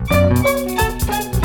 Música